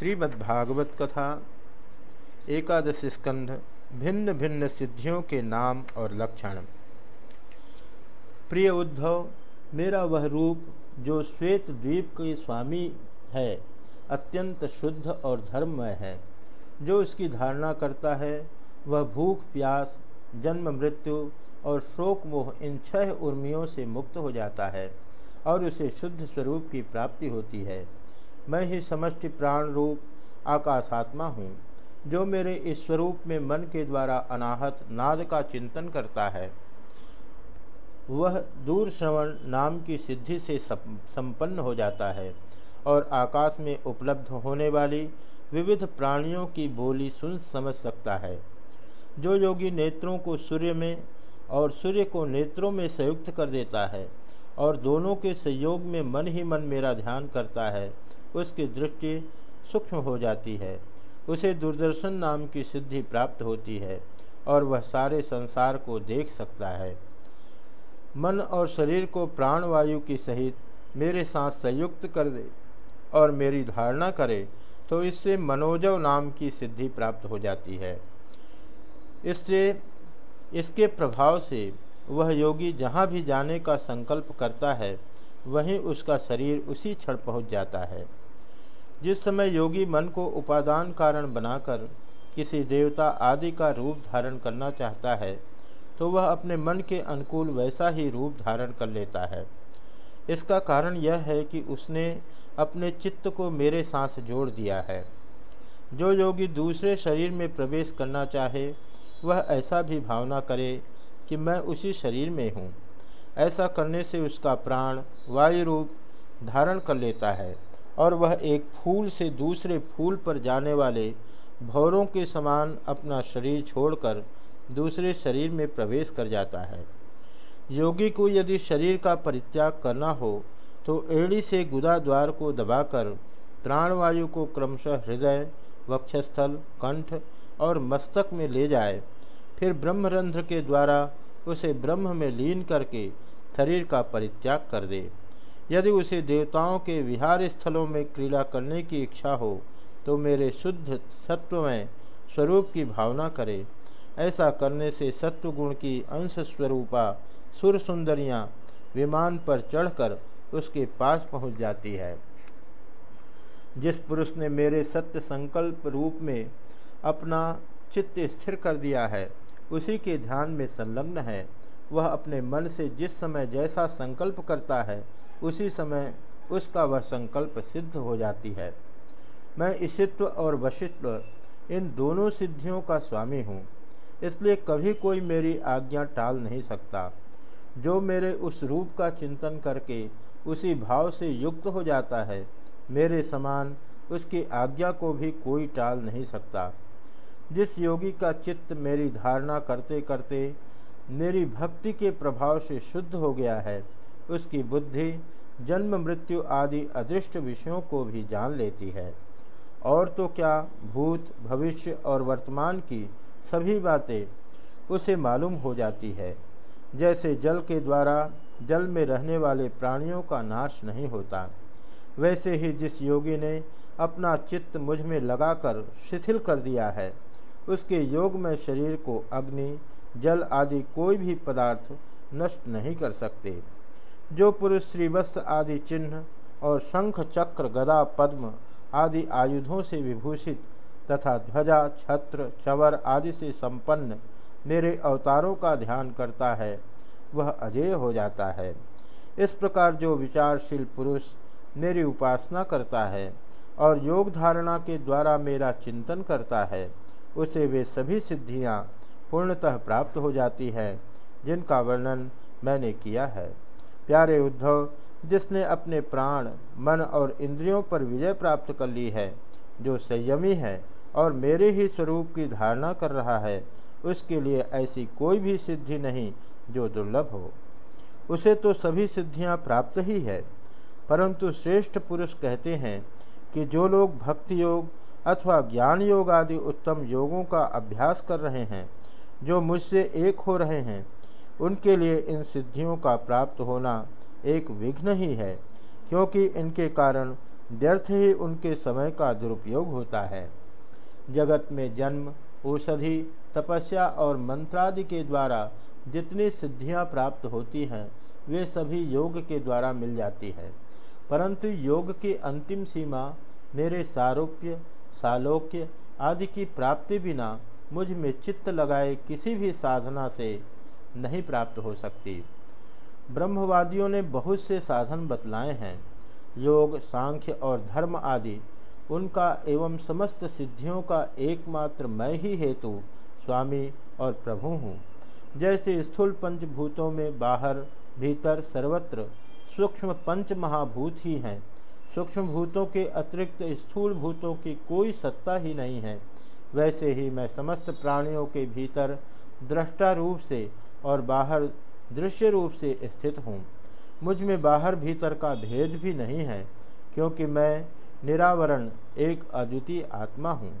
श्रीमद्भागवत कथा एकादश स्कंध, भिन्न भिन्न सिद्धियों के नाम और लक्षण। प्रिय उद्धव, मेरा वह रूप, जो श्वेत द्वीप के स्वामी है, अत्यंत शुद्ध और धर्ममय है। जो उसकी धारणा करता है, वह भूख, प्यास, जन्म, मृत्यु और शोक, मोह, इन छह उर्मियों से मुक्त हो जाता है और उसे शुद्ध स्वरूप की प्राप्ति होती है। मैं ही समष्टि प्राण रूप आकाशात्मा हूँ, जो मेरे इस स्वरूप में मन के द्वारा अनाहत नाद का चिंतन करता है। वह दूर श्रवण नाम की सिद्धि से संपन्न हो जाता है और आकाश में उपलब्ध होने वाली विविध प्राणियों की बोली सुन समझ सकता है। जो योगी नेत्रों को सूर्य में और सूर्य को नेत्रों में संयुक्त कर देता है और दोनों के संयोग में मन ही मन मेरा ध्यान करता है उसकी दृष्टि सूक्ष्म हो जाती है। उसे दूरदर्शन नाम की सिद्धि प्राप्त होती है और वह सारे संसार को देख सकता है। मन और शरीर को प्राणवायु की सहित मेरे साथ संयुक्त कर दे और मेरी धारणा करे तो इससे मनोजव नाम की सिद्धि प्राप्त हो जाती है। इससे, इसके प्रभाव से वह योगी जहाँ भी जाने का संकल्प करता है, वहीं उसका शरीर उसी क्षण पहुँच जाता है। जिस समय योगी मन को उपादान कारण बनाकर किसी देवता आदि का रूप धारण करना चाहता है तो वह अपने मन के अनुकूल वैसा ही रूप धारण कर लेता है। इसका कारण यह है कि उसने अपने चित्त को मेरे साथ जोड़ दिया है। जो योगी दूसरे शरीर में प्रवेश करना चाहे, वह ऐसा भी भावना करे कि मैं उसी शरीर में हूँ। ऐसा करने से उसका प्राण वायु रूप धारण कर लेता है। और वह एक फूल से दूसरे फूल पर जाने वाले भौरों के समान अपना शरीर छोड़कर दूसरे शरीर में प्रवेश कर जाता है। योगी को यदि शरीर का परित्याग करना हो तो एड़ी से गुदा द्वार को दबाकर प्राणवायु को क्रमशः हृदय, वक्षस्थल, कंठ और मस्तक में ले जाए। फिर ब्रह्मरंध्र के द्वारा उसे ब्रह्म में लीन करके शरीर का परित्याग कर दे। यदि उसे देवताओं के विहार स्थलों में क्रीड़ा करने की इच्छा हो तो मेरे शुद्ध सत्वमय स्वरूप की भावना करे। ऐसा करने से सत्वगुण की अंश स्वरूपा सुर सुंदरियाँ विमान पर चढ़कर उसके पास पहुँच जाती है। जिस पुरुष ने मेरे सत्य संकल्प रूप में अपना चित्त स्थिर कर दिया है, उसी के ध्यान में संलग्न है। वह अपने मन से जिस समय जैसा संकल्प करता है उसी समय उसका वह संकल्प सिद्ध हो जाती है। मैं ईशित्व और वशित्व इन दोनों सिद्धियों का स्वामी हूँ, इसलिए कभी कोई मेरी आज्ञा टाल नहीं सकता। जो मेरे उस रूप का चिंतन करके उसी भाव से युक्त हो जाता है, मेरे समान उसकी आज्ञा को भी कोई टाल नहीं सकता। जिस योगी का चित्त मेरी धारणा करते करते मेरी भक्ति के प्रभाव से शुद्ध हो गया है उसकी बुद्धि, जन्म, मृत्यु आदि अदृष्ट विषयों को भी जान लेती है। और तो क्या भूत, भविष्य और वर्तमान की सभी बातें उसे मालूम हो जाती है। जैसे जल के द्वारा जल में रहने वाले प्राणियों का नाश नहीं होता, वैसे ही जिस योगी ने अपना चित्त मुझमें लगाकर शिथिल कर दिया है, उसके योग में शरीर को अग्नि, जल आदि कोई भी पदार्थ नष्ट नहीं कर सकते। जो पुरुष श्रीवत्स आदि चिन्ह और शंख चक्र गदा पद्म आदि आयुधों से विभूषित तथा ध्वजा, छत्र, चवर आदि से संपन्न मेरे अवतारों का ध्यान करता है, वह अजय हो जाता है। इस प्रकार जो विचारशील पुरुष मेरी उपासना करता है और योग धारणा के द्वारा मेरा चिंतन करता है, उसे वे सभी सिद्धियाँ पूर्णतः प्राप्त हो जाती है, जिनका वर्णन मैंने किया है। प्यारे उद्धव, जिसने अपने प्राण, मन और इंद्रियों पर विजय प्राप्त कर ली है, जो संयमी है और मेरे ही स्वरूप की धारणा कर रहा है, उसके लिए ऐसी कोई भी सिद्धि नहीं जो दुर्लभ हो। उसे तो सभी सिद्धियाँ प्राप्त ही है, परंतु श्रेष्ठ पुरुष कहते हैं कि जो लोग भक्ति योग अथवा ज्ञान योग आदि उत्तम योगों का अभ्यास कर रहे हैं, जो मुझसे एक हो रहे हैं उनके लिए इन सिद्धियों का प्राप्त होना एक विघ्न ही है, क्योंकि इनके कारण व्यर्थ ही उनके समय का दुरुपयोग होता है। जगत में जन्म, औषधि, तपस्या और मंत्रादि के द्वारा जितनी सिद्धियाँ प्राप्त होती हैं, वे सभी योग के द्वारा मिल जाती हैं। परंतु योग की अंतिम सीमा मेरे सारूप्य, सालोक्य आदि की प्राप्ति बिना मुझमें चित्त लगाए किसी भी साधना से नहीं प्राप्त हो सकती। ब्रह्मवादियों ने बहुत से साधन बतलाए हैं। योग, सांख्य और धर्म आदि, उनका एवं समस्त सिद्धियों का एकमात्र मैं ही हेतु स्वामी और प्रभु हूँ। जैसे स्थूल पंचभूतों में बाहर, भीतर सर्वत्र सूक्ष्म पंच महाभूत ही हैं। सूक्ष्म भूतों के अतिरिक्त स्थूल भूतों की कोई सत्ता ही नहीं है। वैसे ही मैं समस्त प्राणियों के भीतर दृष्टा रूप से और बाहर दृश्य रूप से स्थित हूँ। मुझमें बाहर भीतर का भेद भी नहीं है, क्योंकि मैं निरावरण एक अद्वितीय आत्मा हूँ।